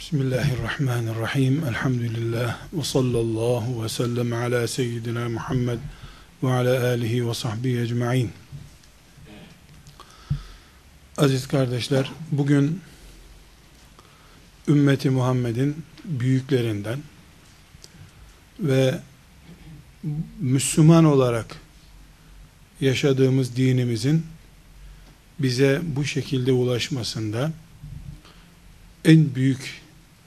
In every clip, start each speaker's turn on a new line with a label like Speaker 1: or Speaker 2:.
Speaker 1: Bismillahirrahmanirrahim. Elhamdülillah. Ve sallallahu ve sellem ala seyyidina Muhammed ve ala alihi ve sahbihi ecma'in. Aziz kardeşler, bugün ümmeti Muhammed'in büyüklerinden ve Müslüman olarak yaşadığımız dinimizin bize bu şekilde ulaşmasında en büyük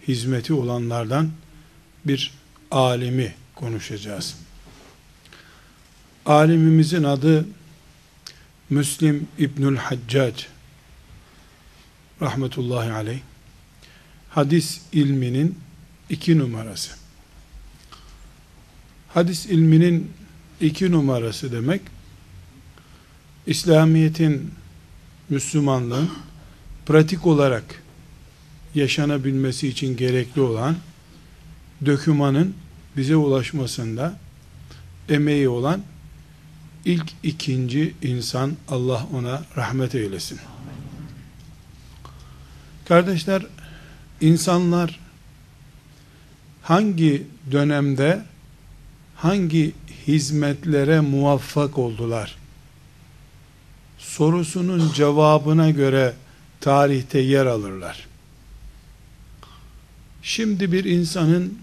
Speaker 1: hizmeti olanlardan bir alimi konuşacağız. Alimimizin adı Müslim İbnül Haccac rahmetullahi aleyh hadis ilminin iki numarası. Hadis ilminin iki numarası demek İslamiyet'in Müslümanlığın pratik olarak yaşanabilmesi için gerekli olan dökümanın bize ulaşmasında emeği olan ilk ikinci insan Allah ona rahmet eylesin. Kardeşler, insanlar hangi dönemde hangi hizmetlere muvaffak oldular? Sorusunun cevabına göre tarihte yer alırlar. Şimdi bir insanın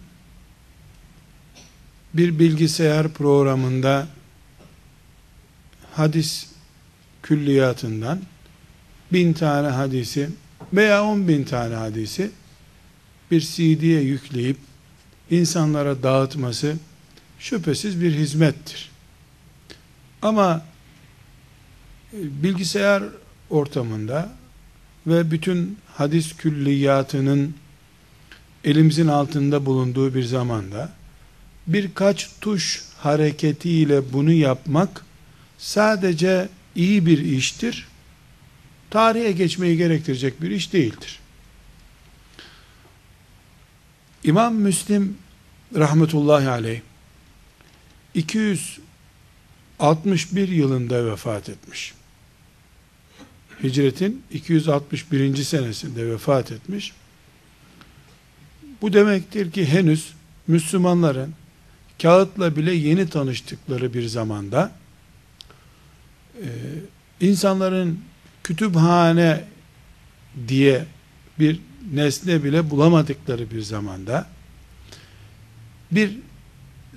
Speaker 1: bir bilgisayar programında hadis külliyatından bin tane hadisi veya on bin tane hadisi bir CD'ye yükleyip insanlara dağıtması şüphesiz bir hizmettir. Ama e, bilgisayar ortamında ve bütün hadis külliyatının elimizin altında bulunduğu bir zamanda birkaç tuş hareketiyle bunu yapmak sadece iyi bir iştir. Tarihe geçmeyi gerektirecek bir iş değildir. İmam Müslim rahmetullahi aleyh 261 yılında vefat etmiş. Hicretin 261. senesinde vefat etmiş. Bu demektir ki henüz Müslümanların kağıtla bile yeni tanıştıkları bir zamanda e, insanların kütüphane diye bir nesne bile bulamadıkları bir zamanda bir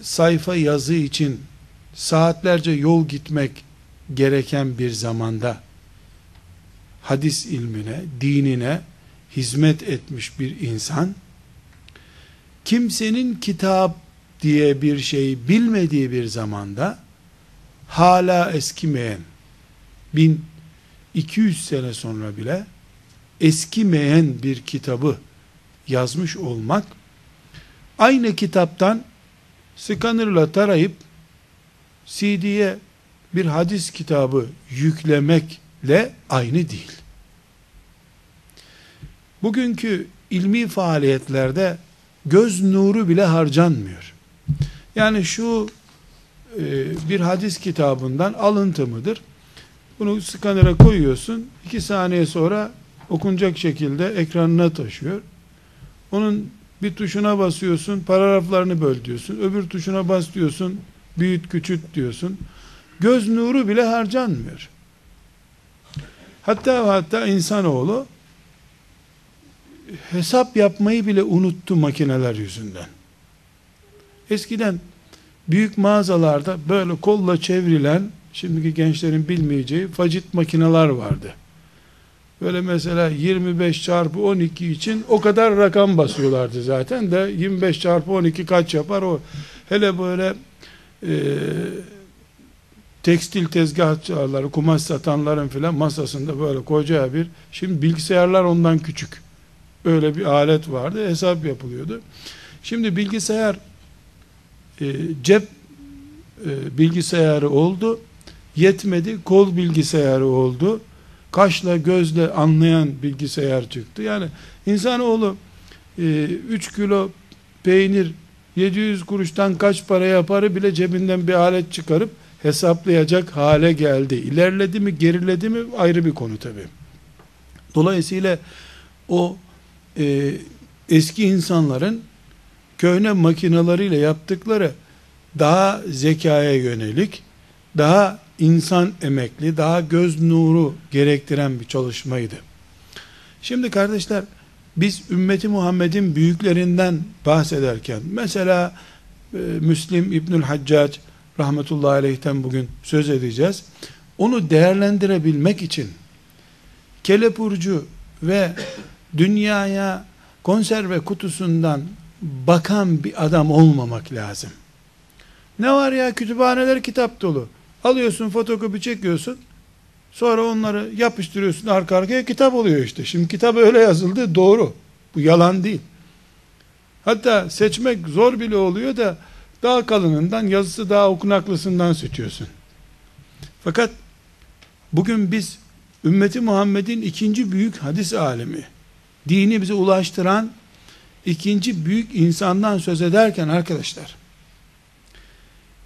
Speaker 1: sayfa yazı için saatlerce yol gitmek gereken bir zamanda hadis ilmine, dinine hizmet etmiş bir insan kimsenin kitap diye bir şey bilmediği bir zamanda hala eskimeyen 1200 sene sonra bile eskimeyen bir kitabı yazmış olmak aynı kitaptan skannerla tarayıp CD'ye bir hadis kitabı yüklemekle aynı değil. Bugünkü ilmi faaliyetlerde göz nuru bile harcanmıyor. Yani şu e, bir hadis kitabından alıntı mıdır? Bunu skanere koyuyorsun. iki saniye sonra okunacak şekilde ekranına taşıyor. Onun bir tuşuna basıyorsun, paragraflarını böl diyorsun. Öbür tuşuna bas diyorsun, büyüt küçült diyorsun. Göz nuru bile harcanmıyor. Hatta hatta insanoğlu hesap yapmayı bile unuttu makineler yüzünden. Eskiden büyük mağazalarda böyle kolla çevrilen, şimdiki gençlerin bilmeyeceği facit makineler vardı. Böyle mesela 25 çarpı 12 için o kadar rakam basıyorlardı zaten de 25 çarpı 12 kaç yapar o. Hele böyle e, tekstil tezgahçıları, kumaş satanların filan masasında böyle koca bir, şimdi bilgisayarlar ondan küçük öyle bir alet vardı. Hesap yapılıyordu. Şimdi bilgisayar e, cep e, bilgisayarı oldu. Yetmedi. Kol bilgisayarı oldu. Kaşla gözle anlayan bilgisayar çıktı. Yani insanoğlu e, 3 kilo peynir 700 kuruştan kaç para yaparı bile cebinden bir alet çıkarıp hesaplayacak hale geldi. İlerledi mi geriledi mi ayrı bir konu tabi. Dolayısıyla o e, eski insanların köhne makinalarıyla yaptıkları daha zekaya yönelik, daha insan emekli, daha göz nuru gerektiren bir çalışmaydı. Şimdi kardeşler, biz ümmeti Muhammed'in büyüklerinden bahsederken, mesela e, Müslim İbnül Haccac rahmetullahi aleyhten bugün söz edeceğiz. Onu değerlendirebilmek için kelepurcu ve dünyaya konserve kutusundan bakan bir adam olmamak lazım. Ne var ya kütüphaneler kitap dolu. Alıyorsun fotokopi çekiyorsun. Sonra onları yapıştırıyorsun arka arkaya kitap oluyor işte. Şimdi kitap öyle yazıldı doğru. Bu yalan değil. Hatta seçmek zor bile oluyor da daha kalınından yazısı daha okunaklısından seçiyorsun. Fakat bugün biz ümmeti Muhammed'in ikinci büyük hadis alemi, dini bize ulaştıran ikinci büyük insandan söz ederken arkadaşlar,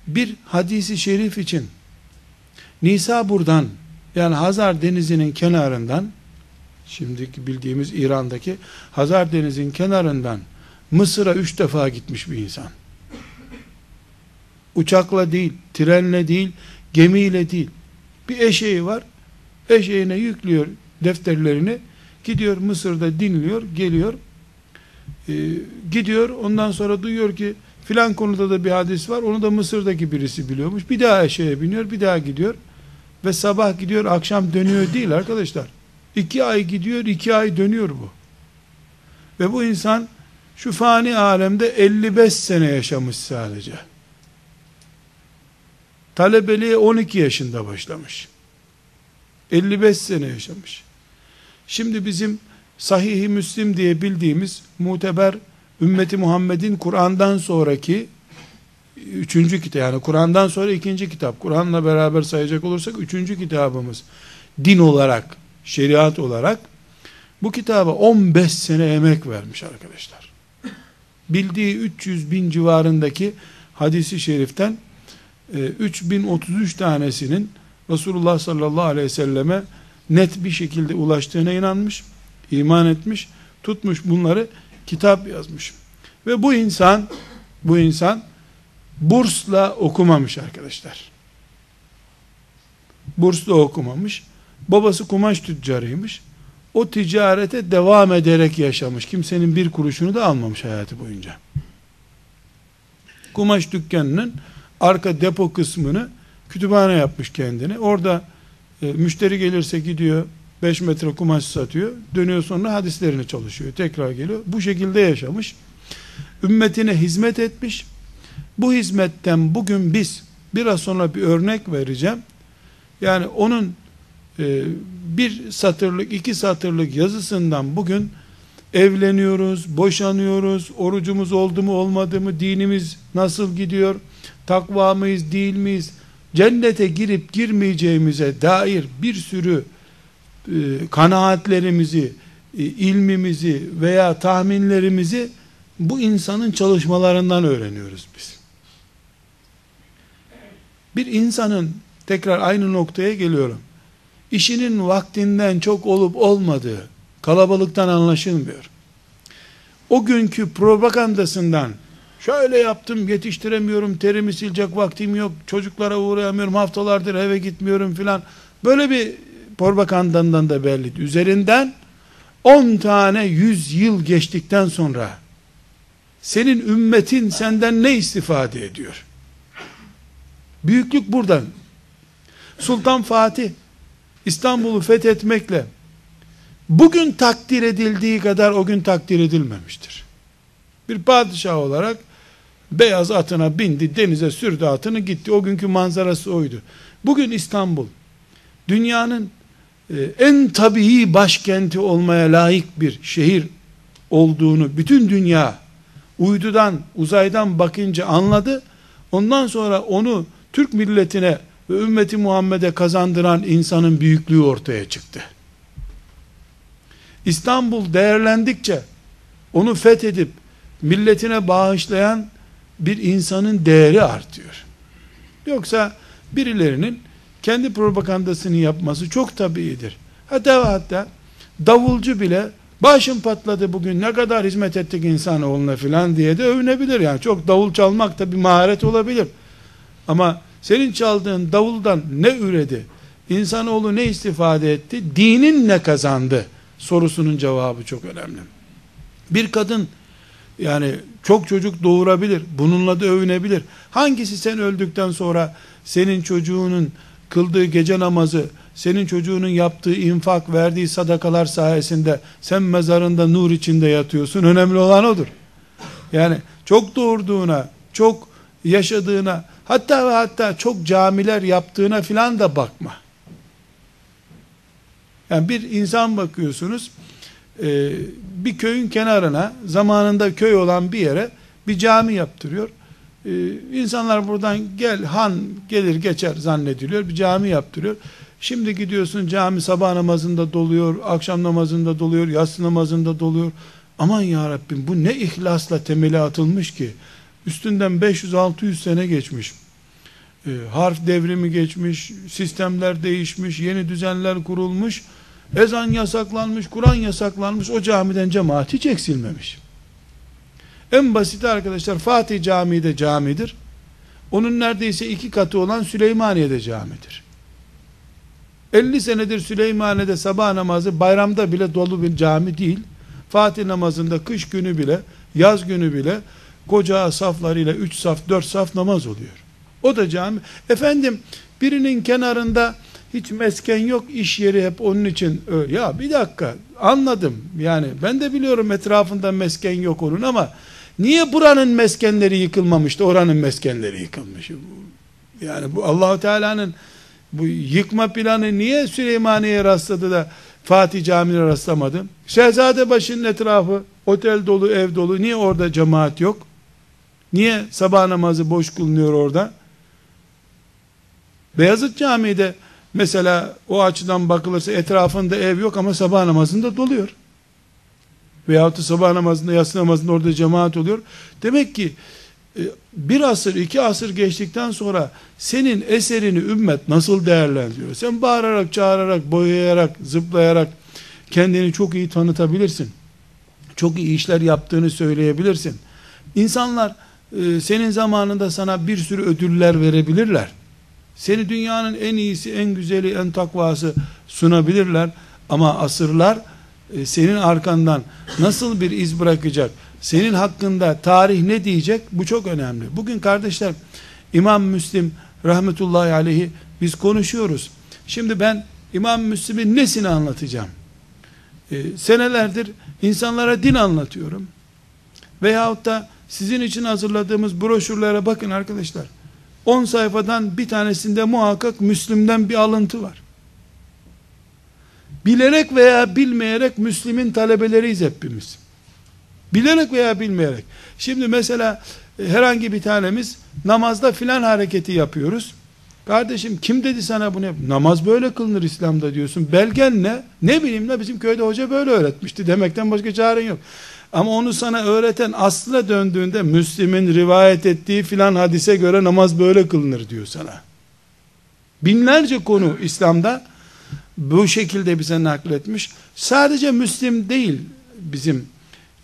Speaker 1: bir hadisi şerif için Nisa buradan yani Hazar denizinin kenarından şimdiki bildiğimiz İran'daki Hazar denizin kenarından Mısır'a üç defa gitmiş bir insan. Uçakla değil, trenle değil, gemiyle değil. Bir eşeği var. Eşeğine yüklüyor defterlerini. Gidiyor Mısır'da dinliyor, geliyor. Ee, gidiyor ondan sonra duyuyor ki filan konuda da bir hadis var. Onu da Mısır'daki birisi biliyormuş. Bir daha eşeğe biniyor, bir daha gidiyor. Ve sabah gidiyor, akşam dönüyor değil arkadaşlar. İki ay gidiyor, iki ay dönüyor bu. Ve bu insan şu fani alemde 55 sene yaşamış sadece. Talebeliğe 12 yaşında başlamış. 55 sene yaşamış. Şimdi bizim Sahih-i Müslim diye bildiğimiz muteber ümmeti Muhammed'in Kur'an'dan sonraki üçüncü kitap yani Kur'an'dan sonra ikinci kitap. Kur'an'la beraber sayacak olursak üçüncü kitabımız din olarak şeriat olarak bu kitaba 15 sene emek vermiş arkadaşlar. Bildiği 300 bin civarındaki hadisi şeriften 3033 e, tanesinin Resulullah sallallahu aleyhi ve selleme net bir şekilde ulaştığına inanmış, iman etmiş, tutmuş bunları kitap yazmış. Ve bu insan bu insan bursla okumamış arkadaşlar. Bursla okumamış. Babası kumaş tüccarıymış. O ticarete devam ederek yaşamış. Kimsenin bir kuruşunu da almamış hayatı boyunca. Kumaş dükkanının arka depo kısmını kütüphane yapmış kendine. Orada e, müşteri gelirse gidiyor 5 metre kumaş satıyor. Dönüyor sonra hadislerini çalışıyor. Tekrar geliyor. Bu şekilde yaşamış. Ümmetine hizmet etmiş. Bu hizmetten bugün biz biraz sonra bir örnek vereceğim. Yani onun e, bir satırlık, iki satırlık yazısından bugün evleniyoruz, boşanıyoruz, orucumuz oldu mu olmadı mı, dinimiz nasıl gidiyor, takva mıyız değil miyiz, cennete girip girmeyeceğimize dair bir sürü e, kanaatlerimizi, e, ilmimizi veya tahminlerimizi bu insanın çalışmalarından öğreniyoruz biz. Bir insanın tekrar aynı noktaya geliyorum. İşinin vaktinden çok olup olmadığı kalabalıktan anlaşılmıyor. O günkü propagandasından şöyle yaptım yetiştiremiyorum terimi silecek vaktim yok çocuklara uğrayamıyorum haftalardır eve gitmiyorum filan. Böyle bir propagandandan da belli. Üzerinden 10 tane 100 yıl geçtikten sonra senin ümmetin senden ne istifade ediyor? Büyüklük buradan. Sultan Fatih İstanbul'u fethetmekle bugün takdir edildiği kadar o gün takdir edilmemiştir. Bir padişah olarak beyaz atına bindi, denize sürdü atını gitti. O günkü manzarası oydu. Bugün İstanbul dünyanın e, en tabii başkenti olmaya layık bir şehir olduğunu bütün dünya uydudan, uzaydan bakınca anladı. Ondan sonra onu Türk milletine ve ümmeti Muhammed'e kazandıran insanın büyüklüğü ortaya çıktı. İstanbul değerlendikçe onu fethedip milletine bağışlayan bir insanın değeri artıyor. Yoksa birilerinin kendi propagandasını yapması çok tabiidir. Hatta hatta davulcu bile Başım patladı bugün ne kadar hizmet ettik insanoğluna filan diye de övünebilir yani. Çok davul çalmak da bir maharet olabilir. Ama senin çaldığın davuldan ne üredi? İnsanoğlu ne istifade etti? Dinin ne kazandı? Sorusunun cevabı çok önemli. Bir kadın yani çok çocuk doğurabilir. Bununla da övünebilir. Hangisi sen öldükten sonra senin çocuğunun kıldığı gece namazı, senin çocuğunun yaptığı infak, verdiği sadakalar sayesinde sen mezarında nur içinde yatıyorsun. Önemli olan odur. Yani çok doğurduğuna, çok yaşadığına, hatta ve hatta çok camiler yaptığına filan da bakma. Yani bir insan bakıyorsunuz, e, bir köyün kenarına, zamanında köy olan bir yere bir cami yaptırıyor. E, insanlar buradan gel, han gelir geçer zannediliyor, bir cami yaptırıyor. Şimdi gidiyorsun cami sabah namazında doluyor, akşam namazında doluyor, yatsı namazında doluyor. Aman ya Rabbim bu ne ihlasla temeli atılmış ki. Üstünden 500-600 sene geçmiş. E, harf devrimi geçmiş, sistemler değişmiş, yeni düzenler kurulmuş. Ezan yasaklanmış, Kur'an yasaklanmış, o camiden cemaat hiç eksilmemiş. En basit arkadaşlar Fatih Camii de camidir. Onun neredeyse iki katı olan Süleymaniye'de camidir. 50 senedir Süleymaniye'de sabah namazı bayramda bile dolu bir cami değil. Fatih namazında kış günü bile, yaz günü bile koca saflarıyla 3 saf, 4 saf namaz oluyor. O da cami. Efendim birinin kenarında hiç mesken yok, iş yeri hep onun için. Ya bir dakika anladım. Yani ben de biliyorum etrafında mesken yok onun ama niye buranın meskenleri yıkılmamış da oranın meskenleri yıkılmış? Yani bu Allahu Teala'nın bu yıkma planı niye Süleymaniye'ye rastladı da Fatih Camii'ne rastlamadı? Şehzadebaşı'nın etrafı otel dolu, ev dolu. Niye orada cemaat yok? Niye sabah namazı boş kılınuyor orada? Beyazıt Camii'de mesela o açıdan bakılırsa etrafında ev yok ama sabah namazında doluyor. Veyahut da sabah namazında, yatsı namazında orada cemaat oluyor. Demek ki e, bir asır, iki asır geçtikten sonra senin eserini ümmet nasıl değerlendiriyor? Sen bağırarak, çağırarak, boyayarak, zıplayarak kendini çok iyi tanıtabilirsin. Çok iyi işler yaptığını söyleyebilirsin. İnsanlar e, senin zamanında sana bir sürü ödüller verebilirler. Seni dünyanın en iyisi, en güzeli, en takvası sunabilirler. Ama asırlar e, senin arkandan nasıl bir iz bırakacak? Senin hakkında tarih ne diyecek? Bu çok önemli. Bugün kardeşler İmam Müslim rahmetullahi aleyhi biz konuşuyoruz. Şimdi ben İmam Müslim'in nesini anlatacağım? Ee, senelerdir insanlara din anlatıyorum. Veyahut da sizin için hazırladığımız broşürlere bakın arkadaşlar. 10 sayfadan bir tanesinde muhakkak Müslüm'den bir alıntı var. Bilerek veya bilmeyerek Müslüm'ün talebeleriyiz hepimiz. Bilerek veya bilmeyerek. Şimdi mesela e, herhangi bir tanemiz namazda filan hareketi yapıyoruz. Kardeşim kim dedi sana bunu? Namaz böyle kılınır İslam'da diyorsun. Belgen ne? Ne bileyim ne bizim köyde hoca böyle öğretmişti demekten başka çaren yok. Ama onu sana öğreten aslına döndüğünde Müslim'in rivayet ettiği filan hadise göre namaz böyle kılınır diyor sana. Binlerce konu İslam'da bu şekilde bize nakletmiş. Sadece Müslim değil bizim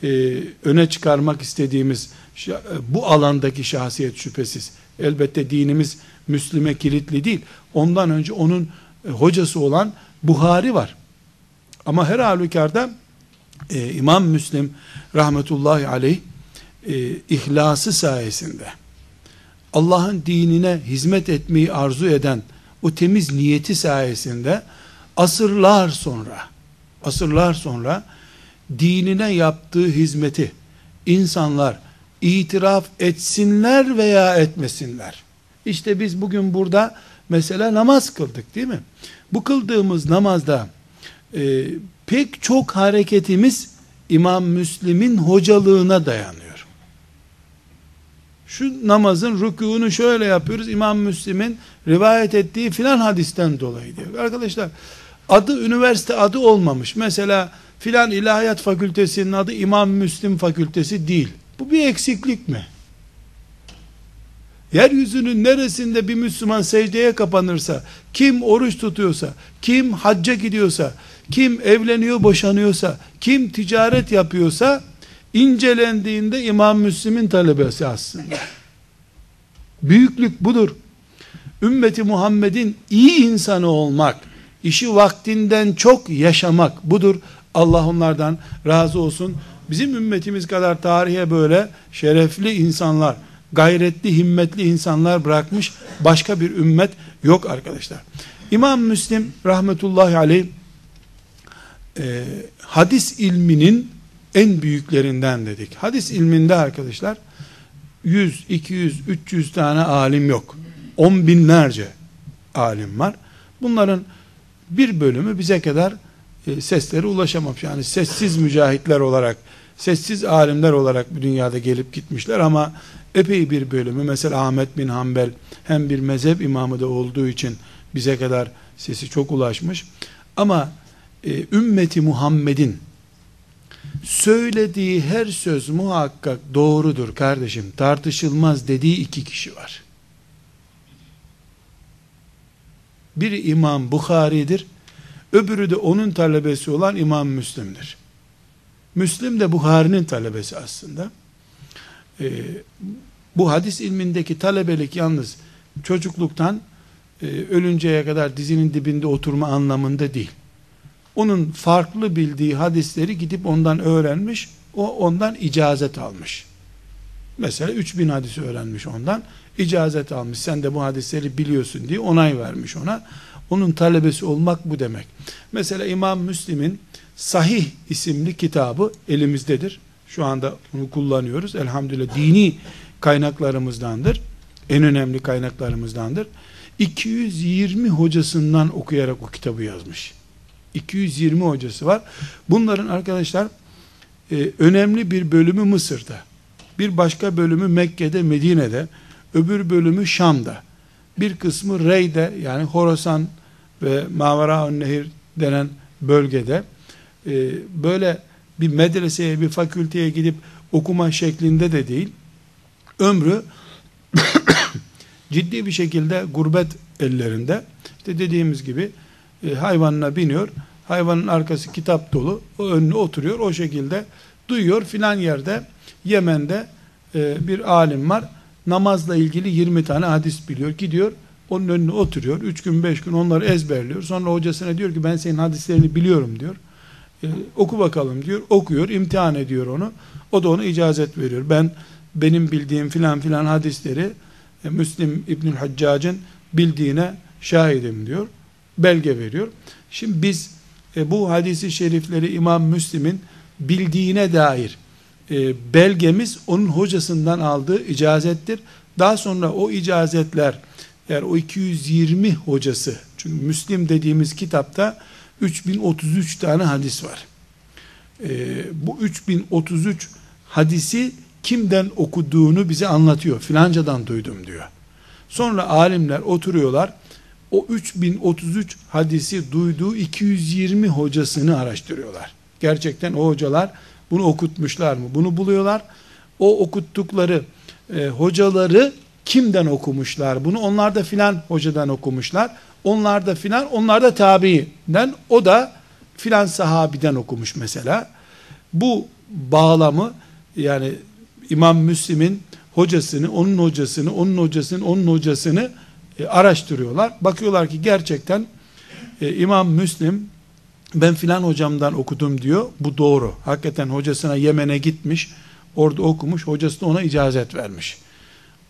Speaker 1: e, öne çıkarmak istediğimiz bu alandaki şahsiyet şüphesiz. Elbette dinimiz Müslüme kilitli değil. Ondan önce onun e, hocası olan Buhari var. Ama her halükarda e, İmam Müslim rahmetullahi aleyh e, ihlası sayesinde Allah'ın dinine hizmet etmeyi arzu eden o temiz niyeti sayesinde asırlar sonra asırlar sonra dinine yaptığı hizmeti insanlar itiraf etsinler veya etmesinler. İşte biz bugün burada mesela namaz kıldık değil mi? Bu kıldığımız namazda e, pek çok hareketimiz İmam Müslim'in hocalığına dayanıyor. Şu namazın rükûnu şöyle yapıyoruz. İmam Müslim'in rivayet ettiği filan hadisten dolayı diyor. Arkadaşlar adı üniversite adı olmamış. Mesela filan ilahiyat fakültesinin adı İmam Müslim fakültesi değil. Bu bir eksiklik mi? Yeryüzünün neresinde bir Müslüman secdeye kapanırsa, kim oruç tutuyorsa, kim hacca gidiyorsa, kim evleniyor boşanıyorsa, kim ticaret yapıyorsa, incelendiğinde İmam Müslim'in talebesi aslında. Büyüklük budur. Ümmeti Muhammed'in iyi insanı olmak, işi vaktinden çok yaşamak budur. Allah onlardan razı olsun. Bizim ümmetimiz kadar tarihe böyle şerefli insanlar, gayretli, himmetli insanlar bırakmış başka bir ümmet yok arkadaşlar. İmam Müslim rahmetullahi aleyh e, hadis ilminin en büyüklerinden dedik. Hadis ilminde arkadaşlar 100, 200, 300 tane alim yok. 10 binlerce alim var. Bunların bir bölümü bize kadar e, sesleri ulaşamamış. Yani sessiz mücahitler olarak, sessiz alimler olarak bu dünyada gelip gitmişler ama epey bir bölümü mesela Ahmet bin Hanbel hem bir mezhep imamı da olduğu için bize kadar sesi çok ulaşmış. Ama e, ümmeti Muhammed'in söylediği her söz muhakkak doğrudur kardeşim tartışılmaz dediği iki kişi var. Biri İmam Bukhari'dir. Öbürü de onun talebesi olan İmam Müslim'dir. Müslim de Bukhari'nin talebesi aslında. Ee, bu hadis ilmindeki talebelik yalnız çocukluktan e, ölünceye kadar dizinin dibinde oturma anlamında değil. Onun farklı bildiği hadisleri gidip ondan öğrenmiş, o ondan icazet almış. Mesela 3000 hadisi öğrenmiş ondan, icazet almış. Sen de bu hadisleri biliyorsun diye onay vermiş ona. Onun talebesi olmak bu demek. Mesela İmam Müslim'in Sahih isimli kitabı elimizdedir. Şu anda bunu kullanıyoruz. Elhamdülillah dini kaynaklarımızdandır. En önemli kaynaklarımızdandır. 220 hocasından okuyarak o kitabı yazmış. 220 hocası var. Bunların arkadaşlar e, önemli bir bölümü Mısır'da. Bir başka bölümü Mekke'de, Medine'de. Öbür bölümü Şam'da. Bir kısmı Rey'de yani Horasan ve Mavara Nehir denen bölgede e, böyle bir medreseye, bir fakülteye gidip okuma şeklinde de değil. Ömrü ciddi bir şekilde gurbet ellerinde. İşte dediğimiz gibi e, hayvanına biniyor. Hayvanın arkası kitap dolu. O önüne oturuyor. O şekilde duyuyor filan yerde Yemen'de e, bir alim var. Namazla ilgili 20 tane hadis biliyor. Gidiyor onun önüne oturuyor. 3 gün 5 gün onları ezberliyor. Sonra hocasına diyor ki ben senin hadislerini biliyorum diyor. E, oku bakalım diyor. Okuyor. imtihan ediyor onu. O da ona icazet veriyor. Ben benim bildiğim filan filan hadisleri e, Müslim İbnül Haccac'ın bildiğine şahidim diyor belge veriyor. Şimdi biz e, bu hadisi şerifleri İmam Müslim'in bildiğine dair e, belgemiz onun hocasından aldığı icazettir. Daha sonra o icazetler yani o 220 hocası çünkü Müslim dediğimiz kitapta 3033 tane hadis var. E, bu 3033 hadisi kimden okuduğunu bize anlatıyor. Filancadan duydum diyor. Sonra alimler oturuyorlar o 3033 hadisi duyduğu 220 hocasını araştırıyorlar. Gerçekten o hocalar bunu okutmuşlar mı? Bunu buluyorlar. O okuttukları e, hocaları kimden okumuşlar? Bunu onlar da filan hocadan okumuşlar. Onlar da filan, onlar da tabiinden, o da filan sahabiden okumuş mesela. Bu bağlamı yani İmam Müslim'in hocasını, onun hocasını, onun hocasını, onun hocasını e, araştırıyorlar. Bakıyorlar ki gerçekten e, İmam Müslim ben filan hocamdan okudum diyor. Bu doğru. Hakikaten hocasına Yemen'e gitmiş. Orada okumuş. Hocası da ona icazet vermiş.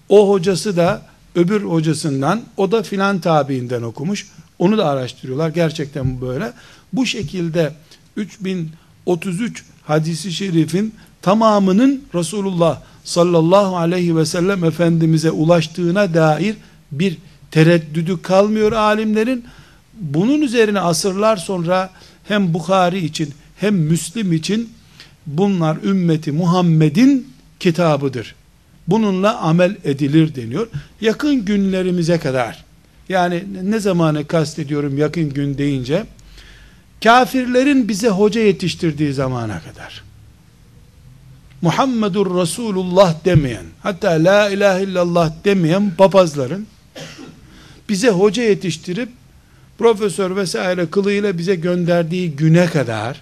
Speaker 1: O hocası da öbür hocasından o da filan tabiinden okumuş. Onu da araştırıyorlar. Gerçekten bu böyle. Bu şekilde 3033 hadisi şerifin tamamının Resulullah sallallahu aleyhi ve sellem Efendimiz'e ulaştığına dair bir tereddüdü kalmıyor alimlerin. Bunun üzerine asırlar sonra hem Bukhari için hem Müslim için bunlar ümmeti Muhammed'in kitabıdır. Bununla amel edilir deniyor. Yakın günlerimize kadar yani ne zamanı kastediyorum yakın gün deyince kafirlerin bize hoca yetiştirdiği zamana kadar Muhammedur Resulullah demeyen, hatta la ilahe illallah demeyen papazların bize hoca yetiştirip profesör vesaire kılığıyla bize gönderdiği güne kadar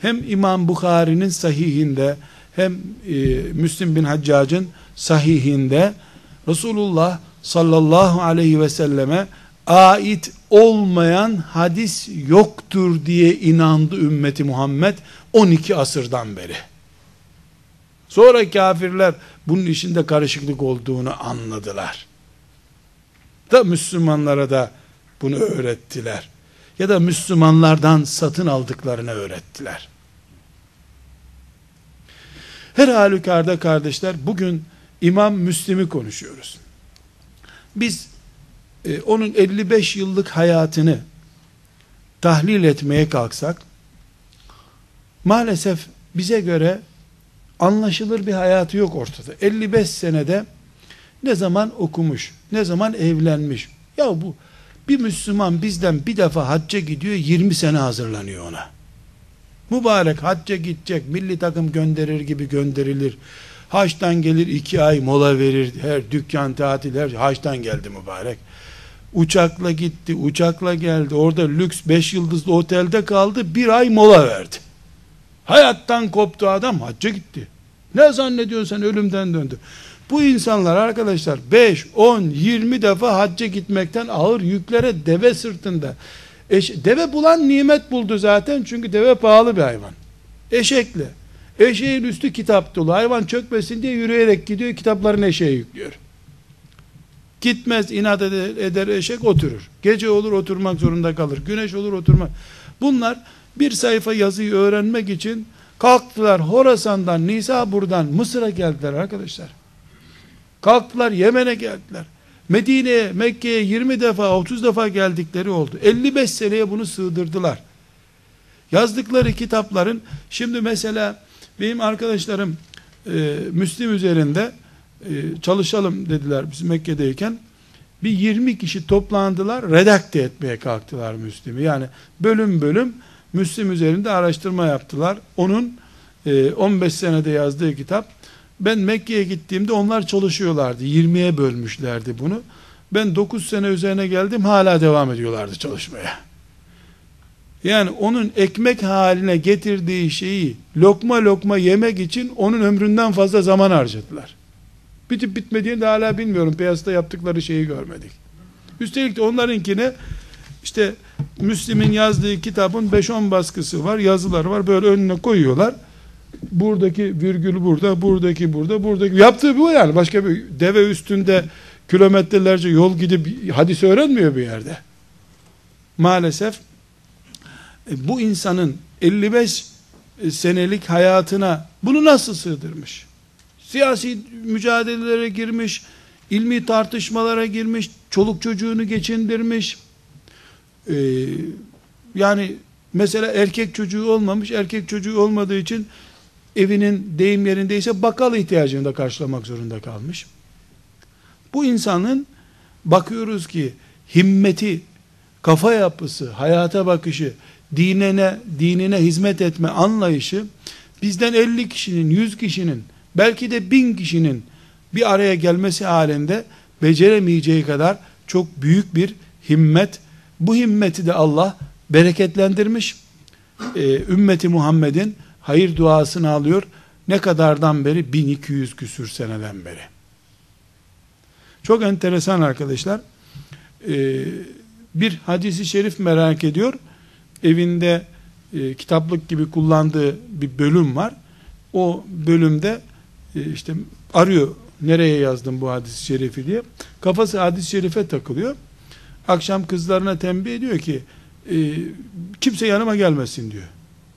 Speaker 1: hem İmam Bukhari'nin sahihinde hem e, Müslim bin Haccac'ın sahihinde Resulullah sallallahu aleyhi ve selleme ait olmayan hadis yoktur diye inandı ümmeti Muhammed 12 asırdan beri. Sonra kafirler bunun içinde karışıklık olduğunu anladılar. Da Müslümanlara da bunu öğrettiler. Ya da Müslümanlardan satın aldıklarını öğrettiler. Her halükarda kardeşler bugün İmam Müslim'i konuşuyoruz. Biz e, onun 55 yıllık hayatını tahlil etmeye kalksak maalesef bize göre anlaşılır bir hayatı yok ortada. 55 senede ne zaman okumuş, ne zaman evlenmiş. Ya bu bir Müslüman bizden bir defa hacca gidiyor 20 sene hazırlanıyor ona. Mübarek hacca gidecek milli takım gönderir gibi gönderilir. Haçtan gelir iki ay mola verir. Her dükkan tatil her haçtan geldi mübarek. Uçakla gitti, uçakla geldi. Orada lüks beş yıldızlı otelde kaldı. Bir ay mola verdi. Hayattan koptu adam hacca gitti. Ne zannediyorsun sen ölümden döndü. Bu insanlar arkadaşlar 5, 10, 20 defa hacca gitmekten ağır yüklere deve sırtında. Eş, deve bulan nimet buldu zaten çünkü deve pahalı bir hayvan. Eşekle. Eşeğin üstü kitap dolu. Hayvan çökmesin diye yürüyerek gidiyor kitaplarını eşeğe yüklüyor. Gitmez inat eder, eder eşek oturur. Gece olur oturmak zorunda kalır. Güneş olur oturmak. Bunlar bir sayfa yazıyı öğrenmek için kalktılar Horasan'dan, Nisabur'dan Mısır'a geldiler arkadaşlar. Kalktılar Yemen'e geldiler. Medine'ye, Mekke'ye 20 defa, 30 defa geldikleri oldu. 55 seneye bunu sığdırdılar. Yazdıkları kitapların, şimdi mesela benim arkadaşlarım e, Müslim üzerinde e, çalışalım dediler biz Mekke'deyken. Bir 20 kişi toplandılar, redakte etmeye kalktılar Müslim'i. Yani bölüm bölüm Müslim üzerinde araştırma yaptılar. Onun e, 15 senede yazdığı kitap ben Mekke'ye gittiğimde onlar çalışıyorlardı. 20'ye bölmüşlerdi bunu. Ben 9 sene üzerine geldim hala devam ediyorlardı çalışmaya. Yani onun ekmek haline getirdiği şeyi lokma lokma yemek için onun ömründen fazla zaman harcadılar. Bitip bitmediğini de hala bilmiyorum. Piyasada yaptıkları şeyi görmedik. Üstelik de onlarınkine işte Müslim'in yazdığı kitabın 5-10 baskısı var, yazıları var. Böyle önüne koyuyorlar buradaki virgül burada, buradaki burada, buradaki yaptığı bu yani. Başka bir deve üstünde kilometrelerce yol gidip hadis öğrenmiyor bir yerde. Maalesef e, bu insanın 55 senelik hayatına bunu nasıl sığdırmış? Siyasi mücadelelere girmiş, ilmi tartışmalara girmiş, çoluk çocuğunu geçindirmiş. Ee, yani mesela erkek çocuğu olmamış, erkek çocuğu olmadığı için evinin deyim yerindeyse bakkal ihtiyacını da karşılamak zorunda kalmış. Bu insanın bakıyoruz ki himmeti, kafa yapısı, hayata bakışı, dinine, dinine hizmet etme anlayışı bizden 50 kişinin, 100 kişinin, belki de 1000 kişinin bir araya gelmesi halinde beceremeyeceği kadar çok büyük bir himmet. Bu himmeti de Allah bereketlendirmiş. Ee, ümmeti Muhammed'in hayır duasını alıyor. Ne kadardan beri? 1200 küsür seneden beri. Çok enteresan arkadaşlar. Ee, bir hadisi şerif merak ediyor. Evinde e, kitaplık gibi kullandığı bir bölüm var. O bölümde e, işte arıyor nereye yazdım bu hadis-i şerifi diye. Kafası hadis-i şerife takılıyor. Akşam kızlarına tembih ediyor ki e, kimse yanıma gelmesin diyor.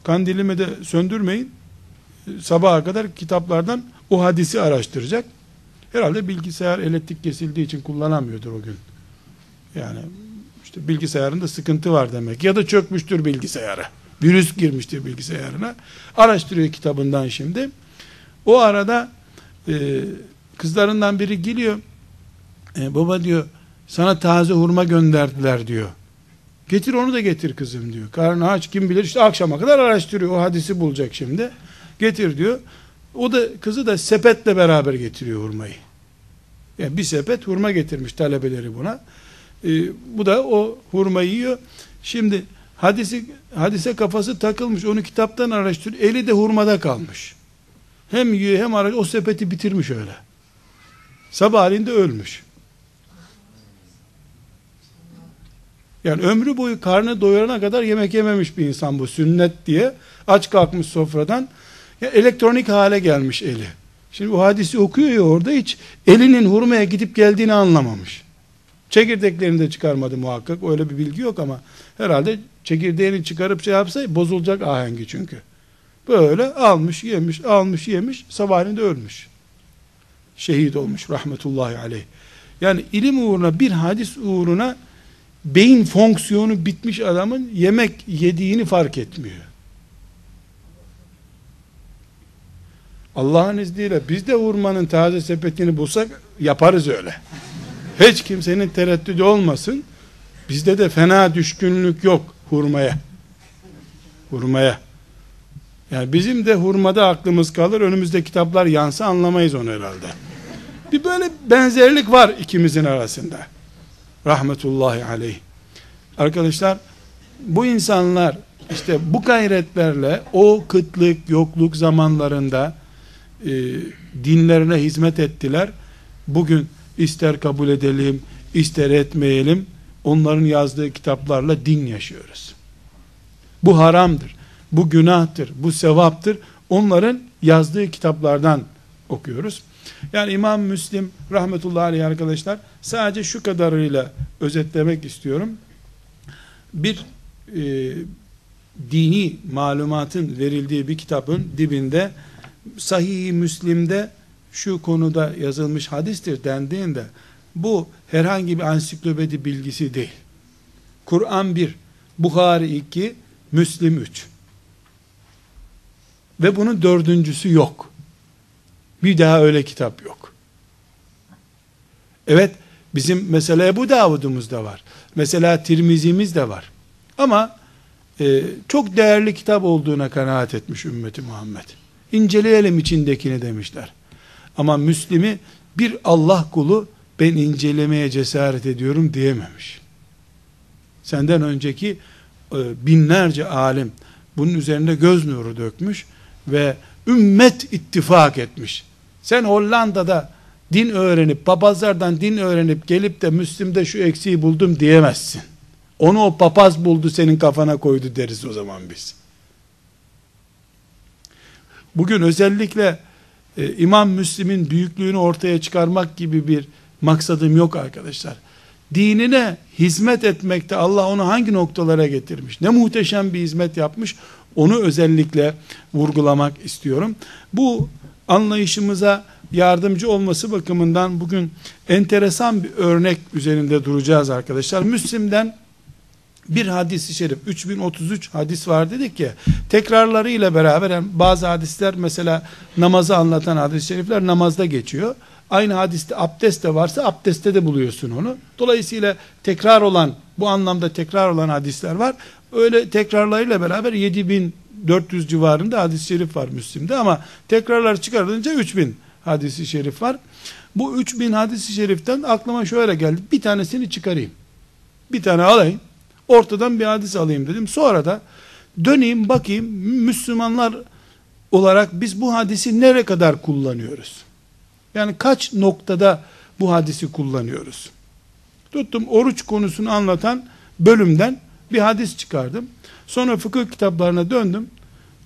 Speaker 1: Kandilimi de söndürmeyin. Sabaha kadar kitaplardan o hadisi araştıracak. Herhalde bilgisayar elektrik kesildiği için kullanamıyordur o gün. Yani işte bilgisayarında sıkıntı var demek. Ya da çökmüştür bilgisayarı. Virüs girmiştir bilgisayarına. Araştırıyor kitabından şimdi. O arada e, kızlarından biri geliyor. E, baba diyor sana taze hurma gönderdiler diyor. Getir onu da getir kızım diyor. Karnı aç kim bilir işte akşama kadar araştırıyor. O hadisi bulacak şimdi. Getir diyor. O da kızı da sepetle beraber getiriyor hurmayı. Yani bir sepet hurma getirmiş talebeleri buna. Ee, bu da o hurmayı yiyor. Şimdi hadisi hadise kafası takılmış. Onu kitaptan araştırıyor. Eli de hurmada kalmış. Hem yiyor hem araştırıyor. O sepeti bitirmiş öyle. Sabahleyin de ölmüş. Yani ömrü boyu karnı doyurana kadar yemek yememiş bir insan bu sünnet diye. Aç kalkmış sofradan. Ya elektronik hale gelmiş eli. Şimdi bu hadisi okuyor ya orada hiç elinin hurmaya gidip geldiğini anlamamış. Çekirdeklerini de çıkarmadı muhakkak. Öyle bir bilgi yok ama herhalde çekirdeğini çıkarıp şey yapsa bozulacak ahengi çünkü. Böyle almış yemiş almış yemiş sabahleyin de ölmüş. Şehit olmuş rahmetullahi aleyh. Yani ilim uğruna bir hadis uğruna beyin fonksiyonu bitmiş adamın yemek yediğini fark etmiyor. Allah'ın izniyle biz de hurmanın taze sepetini bulsak yaparız öyle. Hiç kimsenin tereddüdü olmasın. Bizde de fena düşkünlük yok hurmaya. Hurmaya. Yani bizim de hurmada aklımız kalır. Önümüzde kitaplar yansa anlamayız onu herhalde. Bir böyle benzerlik var ikimizin arasında. Rahmetullahi aleyh. Arkadaşlar bu insanlar işte bu gayretlerle o kıtlık, yokluk zamanlarında e, dinlerine hizmet ettiler. Bugün ister kabul edelim, ister etmeyelim, onların yazdığı kitaplarla din yaşıyoruz. Bu haramdır, bu günahtır, bu sevaptır. Onların yazdığı kitaplardan okuyoruz. Yani İmam Müslim rahmetullahi aleyh arkadaşlar sadece şu kadarıyla özetlemek istiyorum. Bir e, dini malumatın verildiği bir kitabın dibinde sahih Müslim'de şu konuda yazılmış hadistir dendiğinde bu herhangi bir ansiklopedi bilgisi değil. Kur'an 1, Bukhari 2, Müslim 3. Ve bunun dördüncüsü yok. Bir daha öyle kitap yok. Evet, bizim mesela Ebu Davud'umuz da var. Mesela Tirmizimiz de var. Ama e, çok değerli kitap olduğuna kanaat etmiş ümmeti Muhammed. İnceleyelim içindekini demişler. Ama Müslim'i bir Allah kulu ben incelemeye cesaret ediyorum diyememiş. Senden önceki e, binlerce alim bunun üzerinde göz nuru dökmüş ve ümmet ittifak etmiş. Sen Hollanda'da din öğrenip, papazlardan din öğrenip gelip de Müslim'de şu eksiği buldum diyemezsin. Onu o papaz buldu senin kafana koydu deriz o zaman biz. Bugün özellikle e, İmam Müslim'in büyüklüğünü ortaya çıkarmak gibi bir maksadım yok arkadaşlar. Dinine hizmet etmekte Allah onu hangi noktalara getirmiş? Ne muhteşem bir hizmet yapmış. Onu özellikle vurgulamak istiyorum. Bu anlayışımıza yardımcı olması bakımından bugün enteresan bir örnek üzerinde duracağız arkadaşlar. Müslim'den bir hadisi şerif 3033 hadis var dedik ya tekrarlarıyla beraber yani bazı hadisler mesela namazı anlatan hadis-i şerifler namazda geçiyor. Aynı hadiste abdest de varsa abdestte de buluyorsun onu. Dolayısıyla tekrar olan bu anlamda tekrar olan hadisler var. Öyle tekrarlarıyla beraber 7400 civarında hadis-i şerif var Müslim'de ama tekrarlar çıkarılınca 3000 hadisi şerif var. Bu 3000 hadisi şeriften aklıma şöyle geldi. Bir tanesini çıkarayım. Bir tane alayım ortadan bir hadis alayım dedim. Sonra da döneyim bakayım Müslümanlar olarak biz bu hadisi nere kadar kullanıyoruz? Yani kaç noktada bu hadisi kullanıyoruz? Tuttum oruç konusunu anlatan bölümden bir hadis çıkardım. Sonra fıkıh kitaplarına döndüm.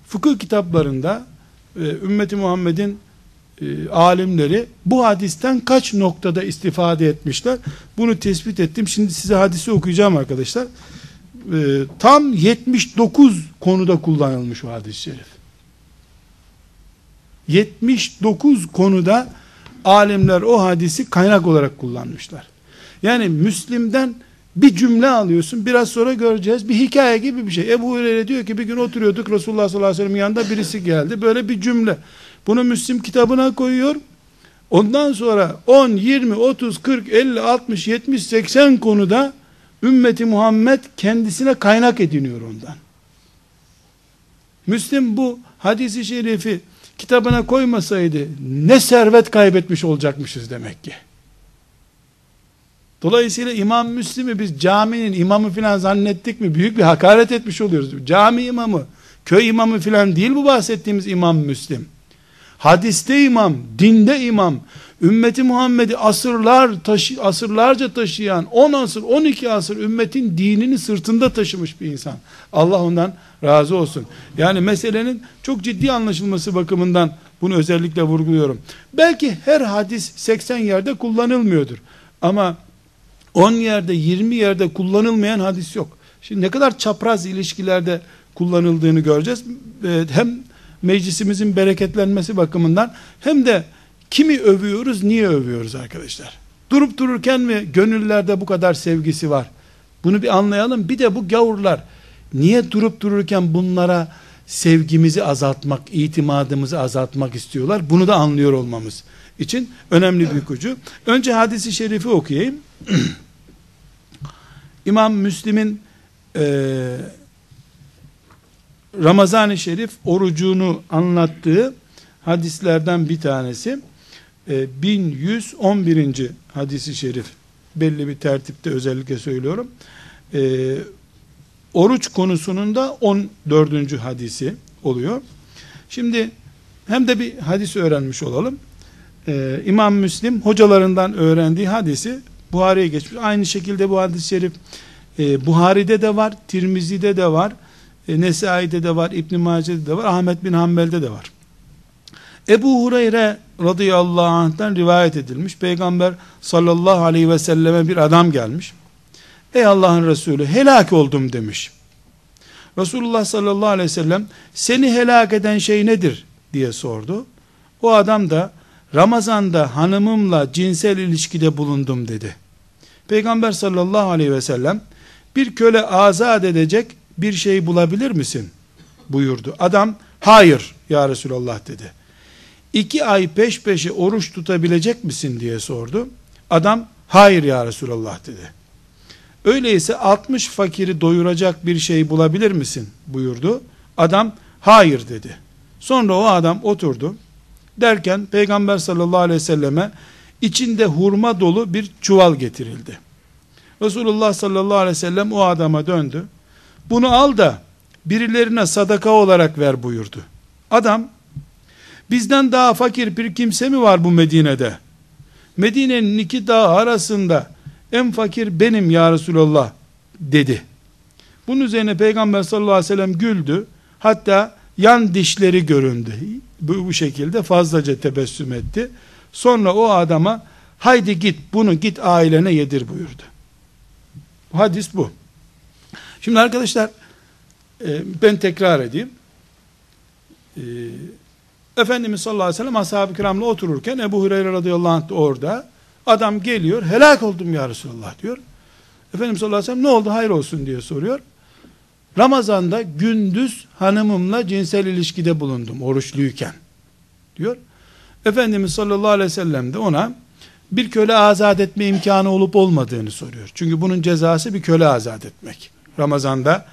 Speaker 1: Fıkıh kitaplarında e, ümmeti Muhammed'in e, alimleri bu hadisten kaç noktada istifade etmişler? Bunu tespit ettim. Şimdi size hadisi okuyacağım arkadaşlar. E, tam 79 konuda kullanılmış o hadis-i şerif. 79 konuda alimler o hadisi kaynak olarak kullanmışlar. Yani Müslim'den bir cümle alıyorsun. Biraz sonra göreceğiz. Bir hikaye gibi bir şey. Ebu Hureyre diyor ki bir gün oturuyorduk Resulullah sallallahu aleyhi ve sellem yanında birisi geldi. Böyle bir cümle. Bunu Müslim kitabına koyuyor. Ondan sonra 10, 20, 30, 40, 50, 60, 70, 80 konuda ümmeti Muhammed kendisine kaynak ediniyor ondan. Müslim bu hadisi şerifi kitabına koymasaydı ne servet kaybetmiş olacakmışız demek ki. Dolayısıyla İmam Müslim'i biz caminin imamı filan zannettik mi büyük bir hakaret etmiş oluyoruz. Cami imamı, köy imamı filan değil bu bahsettiğimiz İmam Müslim. Hadiste imam, dinde imam, ümmeti Muhammed'i asırlar taşı, asırlarca taşıyan 10 asır, 12 asır ümmetin dinini sırtında taşımış bir insan. Allah ondan razı olsun. Yani meselenin çok ciddi anlaşılması bakımından bunu özellikle vurguluyorum. Belki her hadis 80 yerde kullanılmıyordur. Ama 10 yerde 20 yerde kullanılmayan hadis yok. Şimdi ne kadar çapraz ilişkilerde kullanıldığını göreceğiz. Ee, hem meclisimizin bereketlenmesi bakımından hem de kimi övüyoruz, niye övüyoruz arkadaşlar? Durup dururken mi gönüllerde bu kadar sevgisi var? Bunu bir anlayalım. Bir de bu gavurlar niye durup dururken bunlara sevgimizi azaltmak, itimadımızı azaltmak istiyorlar? Bunu da anlıyor olmamız için önemli bir ipucu. Önce hadisi şerifi okuyayım. İmam Müslim'in e, Ramazan-ı Şerif orucunu anlattığı hadislerden bir tanesi e, 1111. hadisi şerif belli bir tertipte özellikle söylüyorum. E, oruç konusunun da 14. hadisi oluyor. Şimdi hem de bir hadis öğrenmiş olalım. Ee, İmam Müslim hocalarından öğrendiği hadisi Buhari'ye geçmiş. Aynı şekilde bu hadis-i şerif e, Buhari'de de var, Tirmizi'de de var, e, Nesai'de de var, İbn Mace'de de var, Ahmet bin Hanbel'de de var. Ebu Hureyre radıyallahu anh'tan rivayet edilmiş. Peygamber sallallahu aleyhi ve selleme bir adam gelmiş. Ey Allah'ın Resulü helak oldum demiş. Resulullah sallallahu aleyhi ve sellem seni helak eden şey nedir diye sordu. O adam da Ramazanda hanımımla cinsel ilişkide bulundum dedi. Peygamber sallallahu aleyhi ve sellem bir köle azat edecek bir şey bulabilir misin? buyurdu. Adam hayır ya Resulallah dedi. İki ay peş peşe oruç tutabilecek misin diye sordu. Adam hayır ya Resulallah dedi. Öyleyse 60 fakiri doyuracak bir şey bulabilir misin buyurdu. Adam hayır dedi. Sonra o adam oturdu. Derken Peygamber sallallahu aleyhi ve selleme içinde hurma dolu bir çuval getirildi. Resulullah sallallahu aleyhi ve sellem o adama döndü. Bunu al da birilerine sadaka olarak ver buyurdu. Adam bizden daha fakir bir kimse mi var bu Medine'de? Medine'nin iki dağ arasında en fakir benim ya Resulallah dedi. Bunun üzerine Peygamber sallallahu aleyhi ve sellem güldü. Hatta yan dişleri göründü. Bu, bu şekilde fazlaca tebessüm etti. Sonra o adama haydi git bunu git ailene yedir buyurdu. Hadis bu. Şimdi arkadaşlar e, ben tekrar edeyim. E, Efendimiz sallallahu aleyhi ve sellem ashab-ı kiramla otururken Ebu Hureyre radıyallahu anh orada adam geliyor helak oldum ya Resulallah diyor. Efendimiz sallallahu aleyhi ve sellem ne oldu hayır olsun diye soruyor. Ramazanda gündüz hanımımla cinsel ilişkide bulundum oruçluyken diyor. Efendimiz sallallahu aleyhi ve sellem de ona bir köle azat etme imkanı olup olmadığını soruyor. Çünkü bunun cezası bir köle azat etmek. Ramazanda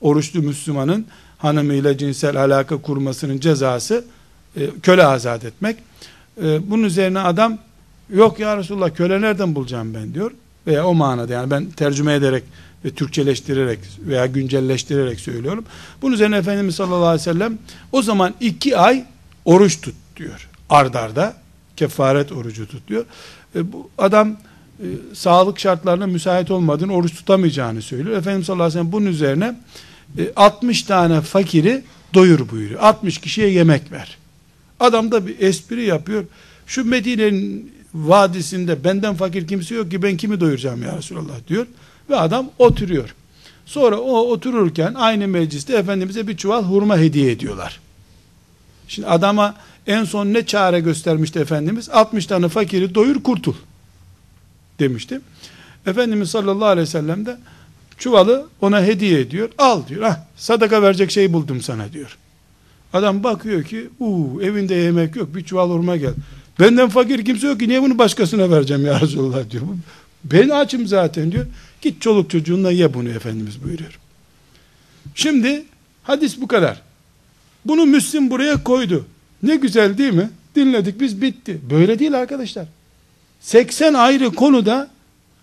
Speaker 1: oruçlu Müslümanın hanımıyla cinsel alaka kurmasının cezası e, köle azat etmek. E, bunun üzerine adam yok ya Resulullah köle nereden bulacağım ben diyor. Veya o manada yani ben tercüme ederek ve Türkçeleştirerek veya güncelleştirerek söylüyorum. Bunun üzerine Efendimiz sallallahu aleyhi ve sellem o zaman iki ay oruç tut diyor. Ardarda kefaret orucu tut diyor. E, bu adam e, sağlık şartlarına müsait olmadığını, oruç tutamayacağını söylüyor. Efendimiz sallallahu aleyhi ve sellem bunun üzerine e, 60 tane fakiri doyur buyuruyor. 60 kişiye yemek ver. Adam da bir espri yapıyor. Şu Medine'nin vadisinde benden fakir kimse yok ki ben kimi doyuracağım ya Resulallah diyor. Ve adam oturuyor. Sonra o otururken aynı mecliste Efendimiz'e bir çuval hurma hediye ediyorlar. Şimdi adama en son ne çare göstermişti Efendimiz? 60 tane fakiri doyur kurtul demişti. Efendimiz sallallahu aleyhi ve sellem de çuvalı ona hediye ediyor. Al diyor. Ah, sadaka verecek şey buldum sana diyor. Adam bakıyor ki uu, evinde yemek yok bir çuval hurma gel. Benden fakir kimse yok ki niye bunu başkasına vereceğim ya Resulullah diyor. Ben açım zaten diyor. Git çoluk çocuğunla ye bunu Efendimiz buyuruyor. Şimdi hadis bu kadar. Bunu Müslim buraya koydu. Ne güzel değil mi? Dinledik biz bitti. Böyle değil arkadaşlar. 80 ayrı konuda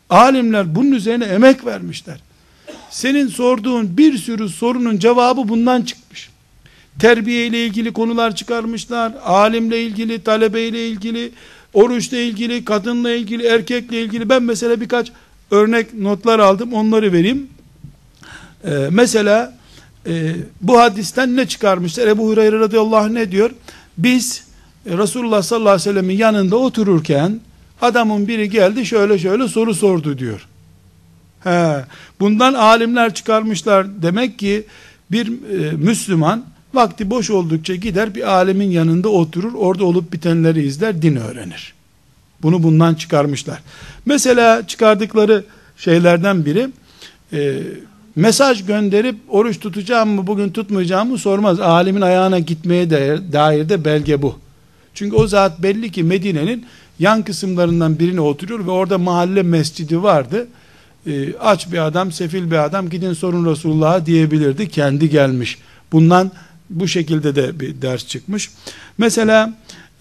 Speaker 1: alimler bunun üzerine emek vermişler. Senin sorduğun bir sürü sorunun cevabı bundan çıkmış. Terbiye ile ilgili konular çıkarmışlar. Alimle ilgili, talebeyle ilgili, oruçla ilgili, kadınla ilgili, erkekle ilgili. Ben mesela birkaç örnek notlar aldım. Onları vereyim. Ee, mesela e, bu hadisten ne çıkarmışlar? Ebu Hureyre radıyallahu ne diyor? Biz e, Resulullah sallallahu aleyhi ve sellemin yanında otururken adamın biri geldi şöyle şöyle soru sordu diyor. He, bundan alimler çıkarmışlar. Demek ki bir e, Müslüman vakti boş oldukça gider bir alemin yanında oturur. Orada olup bitenleri izler, din öğrenir. Bunu bundan çıkarmışlar. Mesela çıkardıkları şeylerden biri e, mesaj gönderip oruç tutacağım mı bugün tutmayacağım mı sormaz. Alimin ayağına gitmeye dair de belge bu. Çünkü o zat belli ki Medine'nin yan kısımlarından birine oturuyor ve orada mahalle mescidi vardı. E, aç bir adam, sefil bir adam gidin sorun Resulullah'a diyebilirdi. Kendi gelmiş. Bundan bu şekilde de bir ders çıkmış. Mesela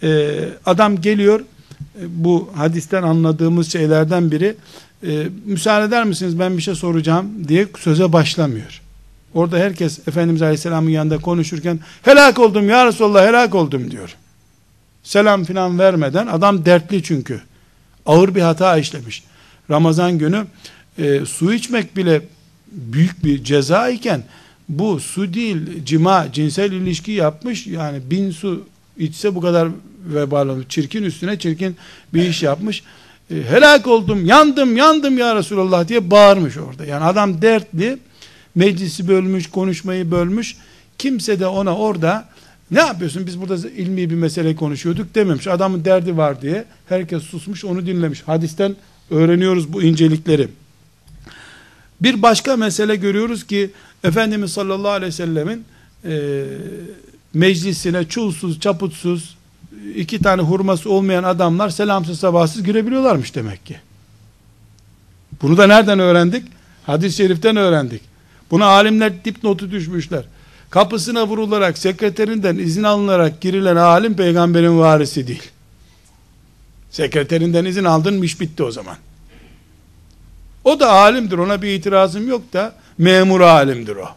Speaker 1: e, adam geliyor e, bu hadisten anladığımız şeylerden biri e, müsaade eder misiniz ben bir şey soracağım diye söze başlamıyor. Orada herkes Efendimiz Aleyhisselam'ın yanında konuşurken helak oldum ya Resulallah helak oldum diyor. Selam filan vermeden adam dertli çünkü. Ağır bir hata işlemiş. Ramazan günü e, su içmek bile büyük bir ceza iken bu su değil cima cinsel ilişki yapmış yani bin su içse bu kadar vebal olur. Çirkin üstüne çirkin bir iş yapmış. E, helak oldum, yandım, yandım ya Resulallah diye bağırmış orada. Yani adam dertli, meclisi bölmüş, konuşmayı bölmüş. Kimse de ona orada ne yapıyorsun biz burada ilmi bir mesele konuşuyorduk dememiş. Adamın derdi var diye herkes susmuş onu dinlemiş. Hadisten öğreniyoruz bu incelikleri. Bir başka mesele görüyoruz ki Efendimiz sallallahu aleyhi ve sellemin e, meclisine çulsuz, çaputsuz, iki tane hurması olmayan adamlar selamsız sabahsız girebiliyorlarmış demek ki. Bunu da nereden öğrendik? Hadis-i şeriften öğrendik. Buna alimler dipnotu düşmüşler. Kapısına vurularak, sekreterinden izin alınarak girilen alim peygamberin varisi değil. Sekreterinden izin aldın iş bitti o zaman. O da alimdir ona bir itirazım yok da memur alimdir o.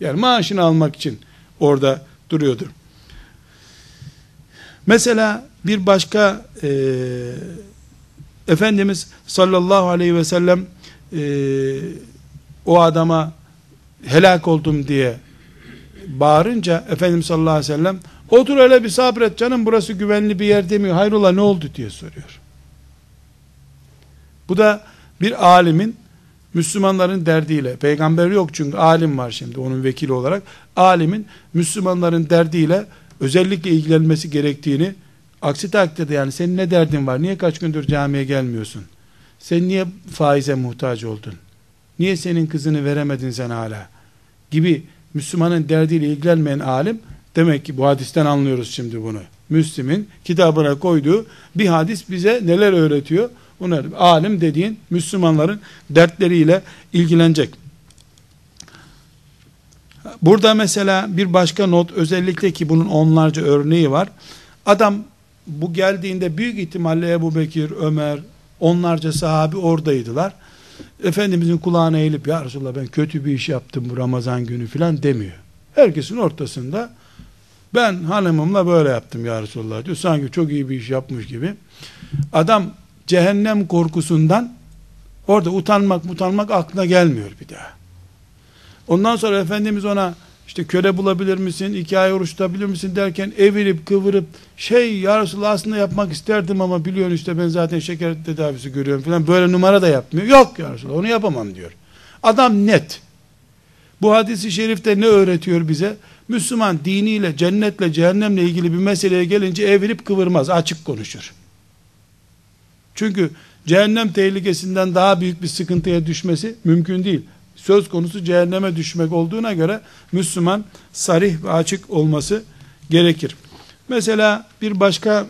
Speaker 1: Yani maaşını almak için orada duruyordur. Mesela bir başka e, Efendimiz sallallahu aleyhi ve sellem e, o adama helak oldum diye bağırınca Efendimiz sallallahu aleyhi ve sellem otur öyle bir sabret canım burası güvenli bir yer demiyor. Hayrola ne oldu diye soruyor. Bu da bir alimin Müslümanların derdiyle, peygamber yok çünkü alim var şimdi onun vekili olarak, alimin Müslümanların derdiyle özellikle ilgilenmesi gerektiğini, aksi takdirde yani senin ne derdin var, niye kaç gündür camiye gelmiyorsun, sen niye faize muhtaç oldun, niye senin kızını veremedin sen hala, gibi Müslümanın derdiyle ilgilenmeyen alim, demek ki bu hadisten anlıyoruz şimdi bunu. Müslim'in kitabına koyduğu bir hadis bize neler öğretiyor? Bunlar alim dediğin Müslümanların dertleriyle ilgilenecek. Burada mesela bir başka not özellikle ki bunun onlarca örneği var. Adam bu geldiğinde büyük ihtimalle Ebu Bekir, Ömer, onlarca sahabi oradaydılar. Efendimizin kulağına eğilip ya Resulallah ben kötü bir iş yaptım bu Ramazan günü filan demiyor. Herkesin ortasında ben hanımımla böyle yaptım ya Resulallah diyor. Sanki çok iyi bir iş yapmış gibi. Adam cehennem korkusundan orada utanmak utanmak aklına gelmiyor bir daha. Ondan sonra Efendimiz ona işte köle bulabilir misin, iki ay oruç tutabilir misin derken evirip kıvırıp şey ya Resulallah aslında yapmak isterdim ama biliyorsun işte ben zaten şeker tedavisi görüyorum falan böyle numara da yapmıyor. Yok ya Resulallah onu yapamam diyor. Adam net. Bu hadisi şerifte ne öğretiyor bize? Müslüman diniyle, cennetle, cehennemle ilgili bir meseleye gelince evirip kıvırmaz, açık konuşur. Çünkü cehennem tehlikesinden daha büyük bir sıkıntıya düşmesi mümkün değil. Söz konusu cehenneme düşmek olduğuna göre Müslüman sarih ve açık olması gerekir. Mesela bir başka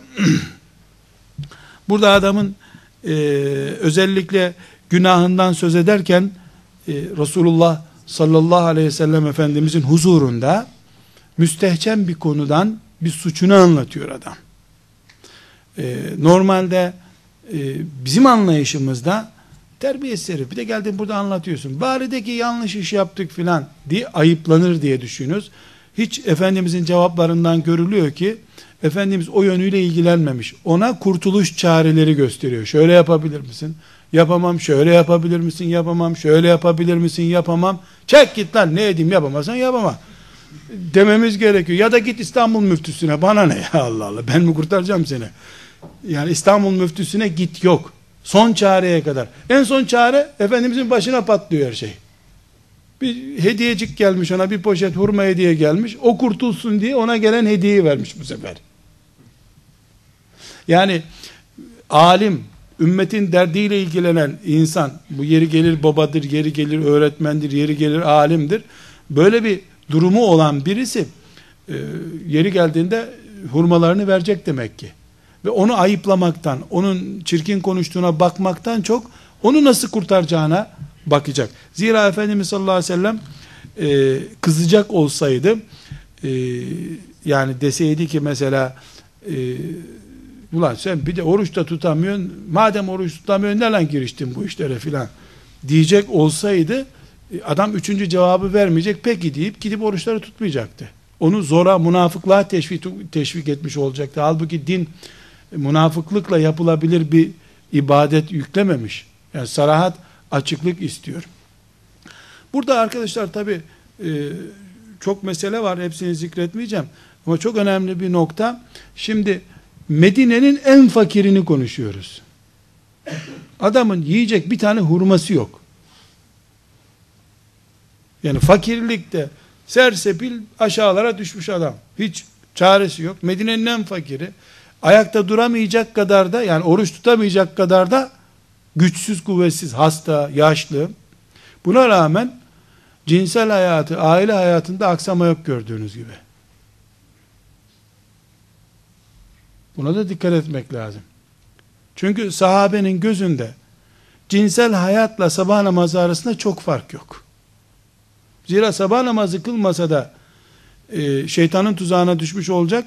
Speaker 1: burada adamın e, özellikle günahından söz ederken e, Resulullah sallallahu aleyhi ve sellem Efendimizin huzurunda müstehcen bir konudan bir suçunu anlatıyor adam. Ee, normalde e, bizim anlayışımızda herif bir de geldin burada anlatıyorsun. Bari de ki yanlış iş yaptık filan diye ayıplanır diye düşünüyoruz. Hiç Efendimizin cevaplarından görülüyor ki Efendimiz o yönüyle ilgilenmemiş. Ona kurtuluş çareleri gösteriyor. Şöyle yapabilir misin? Yapamam. Şöyle yapabilir misin? Yapamam. Şöyle yapabilir misin? Yapamam. Çek git lan ne edeyim yapamazsan yapamam. Dememiz gerekiyor. Ya da git İstanbul müftüsüne. Bana ne ya Allah Allah. Ben mi kurtaracağım seni? Yani İstanbul müftüsüne git yok. Son çareye kadar. En son çare Efendimizin başına patlıyor her şey. Bir hediyecik gelmiş ona bir poşet hurma hediye gelmiş. O kurtulsun diye ona gelen hediyeyi vermiş bu sefer. Yani alim, ümmetin derdiyle ilgilenen insan, bu yeri gelir babadır, yeri gelir öğretmendir, yeri gelir alimdir. Böyle bir durumu olan birisi e, yeri geldiğinde hurmalarını verecek demek ki. Ve onu ayıplamaktan, onun çirkin konuştuğuna bakmaktan çok onu nasıl kurtaracağına bakacak. Zira Efendimiz sallallahu aleyhi ve sellem e, kızacak olsaydı e, yani deseydi ki mesela e, ulan sen bir de oruç da tutamıyorsun madem oruç tutamıyorsun ne lan giriştin bu işlere filan diyecek olsaydı e, adam üçüncü cevabı vermeyecek peki deyip gidip oruçları tutmayacaktı. Onu zora münafıklığa teşvik, teşvik etmiş olacaktı. Halbuki din münafıklıkla yapılabilir bir ibadet yüklememiş. Yani sarahat açıklık istiyor. Burada arkadaşlar tabi e, çok mesele var hepsini zikretmeyeceğim. Ama çok önemli bir nokta. Şimdi Medine'nin en fakirini konuşuyoruz. Adamın yiyecek bir tane hurması yok. Yani fakirlikte sersepil aşağılara düşmüş adam. Hiç çaresi yok. Medine'nin en fakiri. Ayakta duramayacak kadar da yani oruç tutamayacak kadar da güçsüz, kuvvetsiz, hasta, yaşlı. Buna rağmen cinsel hayatı, aile hayatında aksama yok gördüğünüz gibi. Buna da dikkat etmek lazım. Çünkü sahabenin gözünde cinsel hayatla sabah namazı arasında çok fark yok. Zira sabah namazı kılmasa da e, şeytanın tuzağına düşmüş olacak.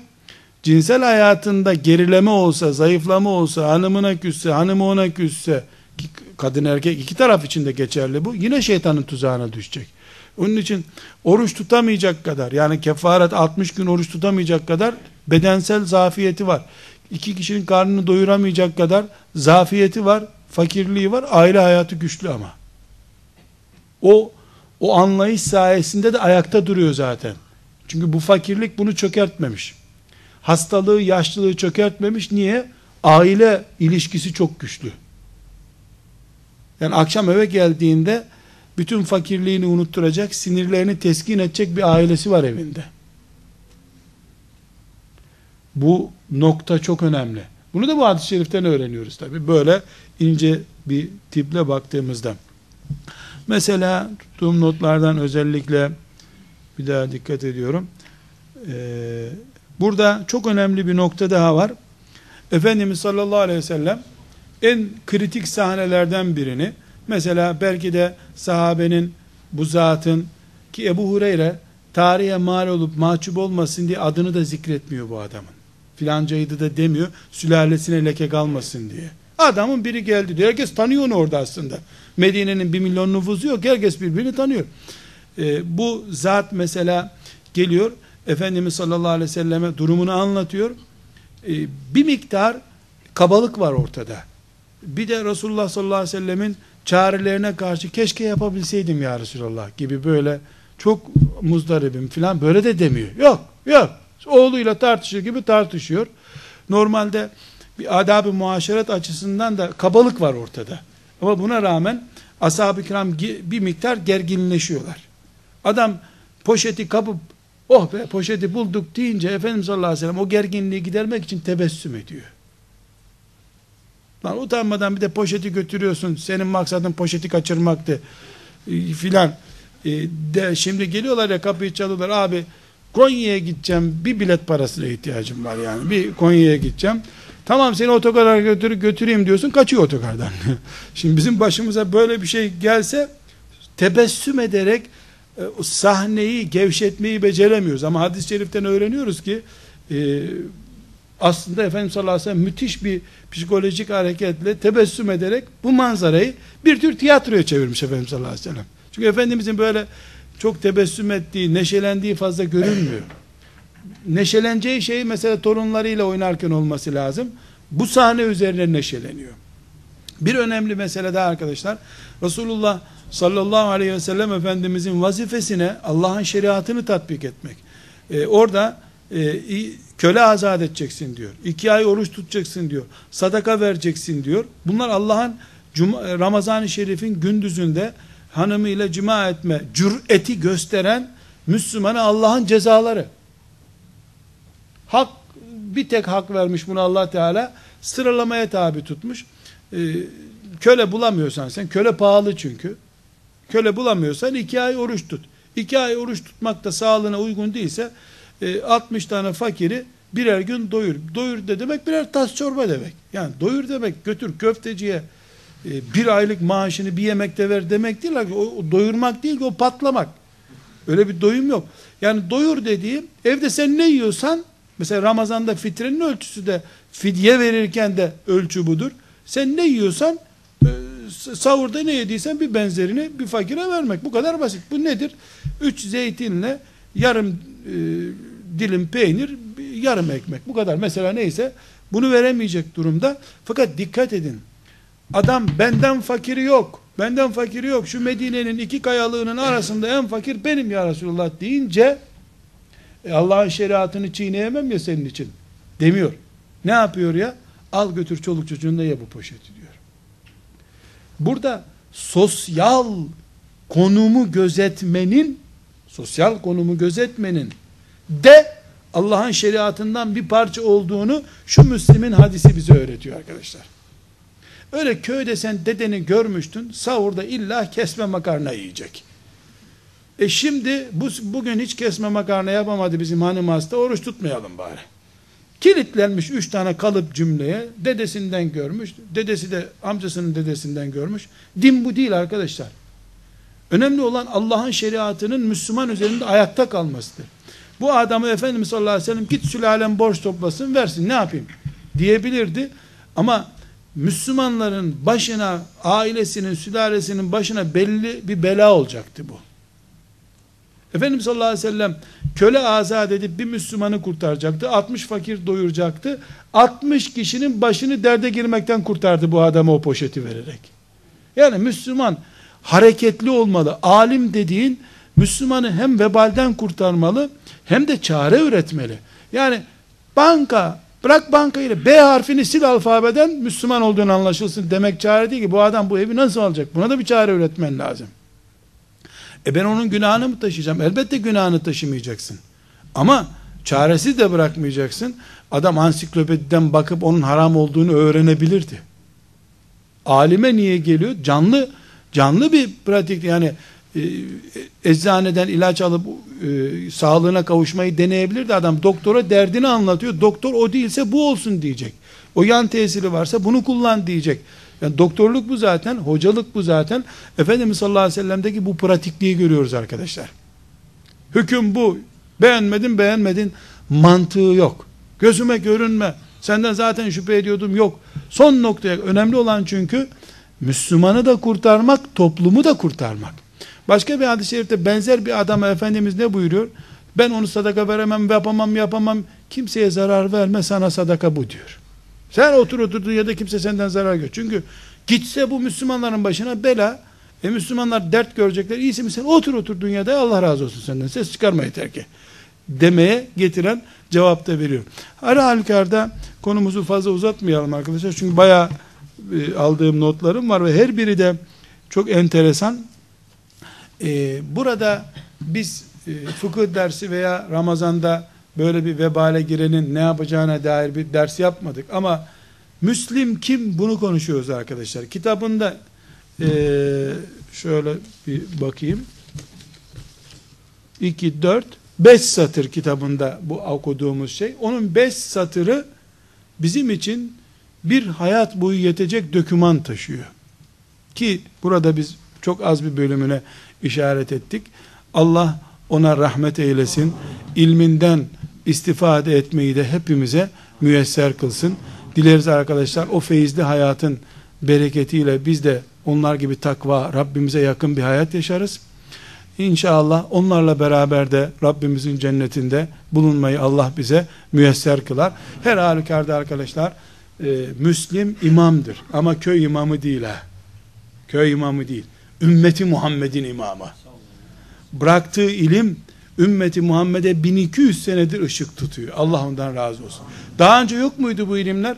Speaker 1: Cinsel hayatında gerileme olsa, zayıflama olsa, hanımına küsse, hanımı ona küsse, kadın erkek iki taraf için de geçerli bu. Yine şeytanın tuzağına düşecek. Onun için oruç tutamayacak kadar yani kefaret 60 gün oruç tutamayacak kadar bedensel zafiyeti var. İki kişinin karnını doyuramayacak kadar zafiyeti var, fakirliği var, aile hayatı güçlü ama. O o anlayış sayesinde de ayakta duruyor zaten. Çünkü bu fakirlik bunu çökertmemiş. Hastalığı, yaşlılığı çökertmemiş. Niye? Aile ilişkisi çok güçlü. Yani akşam eve geldiğinde bütün fakirliğini unutturacak, sinirlerini teskin edecek bir ailesi var evinde. Bu nokta çok önemli. Bunu da bu hadis-i şeriften öğreniyoruz tabi. Böyle ince bir tiple baktığımızda. Mesela tuttuğum notlardan özellikle bir daha dikkat ediyorum. Ee, burada çok önemli bir nokta daha var. Efendimiz sallallahu aleyhi ve sellem en kritik sahnelerden birini mesela belki de sahabenin bu zatın ki Ebu Hureyre tarihe mal olup mahcup olmasın diye adını da zikretmiyor bu adamın. Filancaydı da demiyor sülalesine leke kalmasın diye. Adamın biri geldi diyor. Herkes tanıyor onu orada aslında. Medine'nin bir milyon nüfusu yok. Herkes birbirini tanıyor. Ee, bu zat mesela geliyor. Efendimiz sallallahu aleyhi ve selleme durumunu anlatıyor. Ee, bir miktar kabalık var ortada. Bir de Resulullah sallallahu aleyhi ve sellemin çarelerine karşı keşke yapabilseydim ya Resulallah gibi böyle çok muzdaribim filan böyle de demiyor. Yok yok oğluyla tartışır gibi tartışıyor. Normalde bir adab-ı muaşeret açısından da kabalık var ortada. Ama buna rağmen ashab-ı kiram bir miktar gerginleşiyorlar. Adam poşeti kapıp oh be poşeti bulduk deyince Efendimiz sallallahu aleyhi ve sellem o gerginliği gidermek için tebessüm ediyor. Lan utanmadan bir de poşeti götürüyorsun. Senin maksadın poşeti kaçırmaktı. E, filan. E, de, şimdi geliyorlar ya kapıyı çalıyorlar. Abi Konya'ya gideceğim. Bir bilet parasına ihtiyacım var yani. Bir Konya'ya gideceğim. Tamam seni otogara götür, götüreyim diyorsun. Kaçıyor otogardan. şimdi bizim başımıza böyle bir şey gelse tebessüm ederek e, sahneyi gevşetmeyi beceremiyoruz. Ama hadis-i şeriften öğreniyoruz ki e, aslında Efendimiz sallallahu aleyhi ve sellem müthiş bir psikolojik hareketle tebessüm ederek bu manzarayı bir tür tiyatroya çevirmiş Efendimiz sallallahu aleyhi ve sellem. Çünkü Efendimizin böyle çok tebessüm ettiği, neşelendiği fazla görünmüyor. Neşeleneceği şey mesela torunlarıyla oynarken olması lazım. Bu sahne üzerine neşeleniyor. Bir önemli mesele daha arkadaşlar. Resulullah sallallahu aleyhi ve sellem Efendimizin vazifesine Allah'ın şeriatını tatbik etmek. Ee, orada e, köle azat edeceksin diyor. İki ay oruç tutacaksın diyor. Sadaka vereceksin diyor. Bunlar Allah'ın Ramazan-ı Şerif'in gündüzünde hanımıyla cima etme cüreti gösteren Müslümana Allah'ın cezaları. Hak bir tek hak vermiş bunu Allah Teala sıralamaya tabi tutmuş. Ee, köle bulamıyorsan sen köle pahalı çünkü. Köle bulamıyorsan iki ay oruç tut. İki ay oruç tutmak da sağlığına uygun değilse 60 e, tane fakiri birer gün doyur. Doyur de demek birer tas çorba demek. Yani doyur demek götür köfteciye e, bir aylık maaşını bir yemekte ver demek değil. O doyurmak değil o patlamak. Öyle bir doyum yok. Yani doyur dediğim evde sen ne yiyorsan mesela Ramazan'da fitrenin ölçüsü de fidye verirken de ölçü budur. Sen ne yiyorsan sahurda ne yediysen bir benzerini bir fakire vermek. Bu kadar basit. Bu nedir? Üç zeytinle yarım e, dilim peynir, yarım ekmek. Bu kadar. Mesela neyse bunu veremeyecek durumda. Fakat dikkat edin. Adam benden fakiri yok. Benden fakiri yok. Şu Medine'nin iki kayalığının arasında en fakir benim ya Resulullah deyince e, Allah'ın şeriatını çiğneyemem ya senin için demiyor. Ne yapıyor ya? Al götür çoluk çocuğunda ye bu poşeti diyor. Burada sosyal konumu gözetmenin sosyal konumu gözetmenin de Allah'ın şeriatından bir parça olduğunu şu Müslim'in hadisi bize öğretiyor arkadaşlar. Öyle köyde sen dedeni görmüştün, sahurda illa kesme makarna yiyecek. E şimdi bu, bugün hiç kesme makarna yapamadı bizim hanım hasta, oruç tutmayalım bari. Kilitlenmiş üç tane kalıp cümleye, dedesinden görmüş, dedesi de amcasının dedesinden görmüş. Din bu değil arkadaşlar. Önemli olan Allah'ın şeriatının Müslüman üzerinde ayakta kalmasıdır. Bu adamı Efendimiz sallallahu aleyhi ve sellem git sülalem borç toplasın versin ne yapayım diyebilirdi. Ama Müslümanların başına, ailesinin, sülalesinin başına belli bir bela olacaktı bu. Efendimiz sallallahu aleyhi ve sellem köle azat edip bir Müslümanı kurtaracaktı. 60 fakir doyuracaktı. 60 kişinin başını derde girmekten kurtardı bu adamı o poşeti vererek. Yani Müslüman hareketli olmalı. Alim dediğin Müslümanı hem vebalden kurtarmalı hem de çare üretmeli. Yani banka bırak bankayı B harfini sil alfabeden Müslüman olduğunu anlaşılsın demek çare değil ki bu adam bu evi nasıl alacak? Buna da bir çare üretmen lazım. E ben onun günahını mı taşıyacağım? Elbette günahını taşımayacaksın. Ama çaresiz de bırakmayacaksın. Adam ansiklopediden bakıp onun haram olduğunu öğrenebilirdi. Alime niye geliyor? Canlı canlı bir pratik yani e, eczaneden ilaç alıp e, sağlığına kavuşmayı deneyebilirdi adam. Doktora derdini anlatıyor. Doktor o değilse bu olsun diyecek. O yan tesiri varsa bunu kullan diyecek. Yani doktorluk bu zaten, hocalık bu zaten. Efendimiz sallallahu aleyhi ve sellem'deki bu pratikliği görüyoruz arkadaşlar. Hüküm bu. Beğenmedin beğenmedin mantığı yok. Gözüme görünme. Senden zaten şüphe ediyordum yok. Son noktaya önemli olan çünkü Müslümanı da kurtarmak, toplumu da kurtarmak. Başka bir hadis-i şerifte benzer bir adama Efendimiz ne buyuruyor? Ben onu sadaka veremem, yapamam, yapamam. Kimseye zarar verme, sana sadaka bu diyor. Sen otur oturduğun yerde kimse senden zarar gör. Çünkü gitse bu Müslümanların başına bela. E Müslümanlar dert görecekler. İyisi mi sen otur oturduğun yerde Allah razı olsun senden. Ses çıkarma yeter ki. Demeye getiren cevap da veriyor. Her halükarda konumuzu fazla uzatmayalım arkadaşlar. Çünkü bayağı e, aldığım notlarım var ve her biri de çok enteresan. E, burada biz e, fıkıh dersi veya Ramazan'da böyle bir vebale girenin ne yapacağına dair bir ders yapmadık ama Müslim kim bunu konuşuyoruz arkadaşlar. Kitabında e, şöyle bir bakayım. 2, 4, 5 satır kitabında bu okuduğumuz şey. Onun 5 satırı bizim için bir hayat boyu yetecek döküman taşıyor. Ki burada biz çok az bir bölümüne işaret ettik. Allah ona rahmet eylesin. İlminden istifade etmeyi de hepimize müyesser kılsın. Dileriz arkadaşlar o feyizli hayatın bereketiyle biz de onlar gibi takva, Rabbimize yakın bir hayat yaşarız. İnşallah onlarla beraber de Rabbimizin cennetinde bulunmayı Allah bize müyesser kılar. Her halükarda arkadaşlar e, Müslim imamdır ama köy imamı değil ha. Köy imamı değil. Ümmeti Muhammed'in imamı. Bıraktığı ilim ümmeti Muhammed'e 1200 senedir ışık tutuyor. Allah ondan razı olsun. Daha önce yok muydu bu ilimler?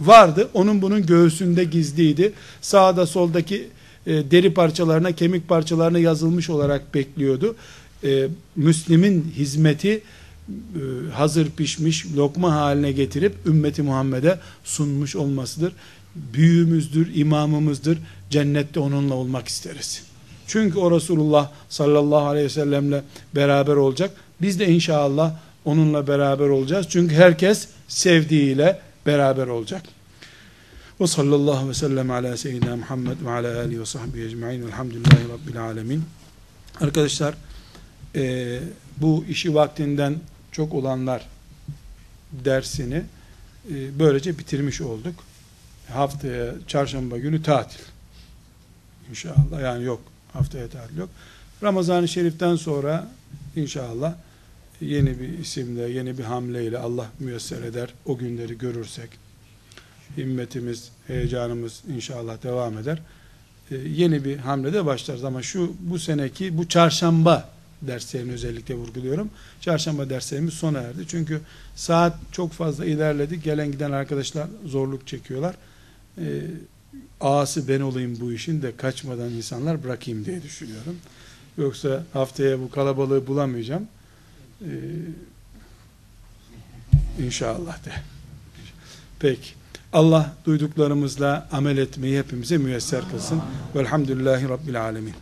Speaker 1: Vardı. Onun bunun göğsünde gizliydi. Sağda soldaki e, deri parçalarına, kemik parçalarına yazılmış olarak bekliyordu. E, Müslim'in hizmeti e, hazır pişmiş lokma haline getirip ümmeti Muhammed'e sunmuş olmasıdır. Büyüğümüzdür, imamımızdır. Cennette onunla olmak isteriz. Çünkü o Resulullah sallallahu aleyhi ve sellemle beraber olacak. Biz de inşallah onunla beraber olacağız. Çünkü herkes sevdiğiyle beraber olacak. Ve sallallahu ve sellem ala seyyidina Muhammed ve ala alihi ve sahbihi ecma'in velhamdülillahi rabbil alemin. Arkadaşlar e, bu işi vaktinden çok olanlar dersini e, böylece bitirmiş olduk. Haftaya çarşamba günü tatil. İnşallah yani yok haftaya tatil yok. Ramazan-ı Şerif'ten sonra inşallah yeni bir isimle, yeni bir hamleyle Allah müyesser eder. O günleri görürsek himmetimiz, heyecanımız inşallah devam eder. Ee, yeni bir hamlede başlarız ama şu bu seneki bu çarşamba derslerini özellikle vurguluyorum. Çarşamba derslerimiz sona erdi. Çünkü saat çok fazla ilerledi. Gelen giden arkadaşlar zorluk çekiyorlar. Ee, ağası ben olayım bu işin de kaçmadan insanlar bırakayım diye düşünüyorum. Yoksa haftaya bu kalabalığı bulamayacağım. Ee, inşallah de. Peki. Allah duyduklarımızla amel etmeyi hepimize müyesser kılsın. Velhamdülillahi Rabbil Alemin.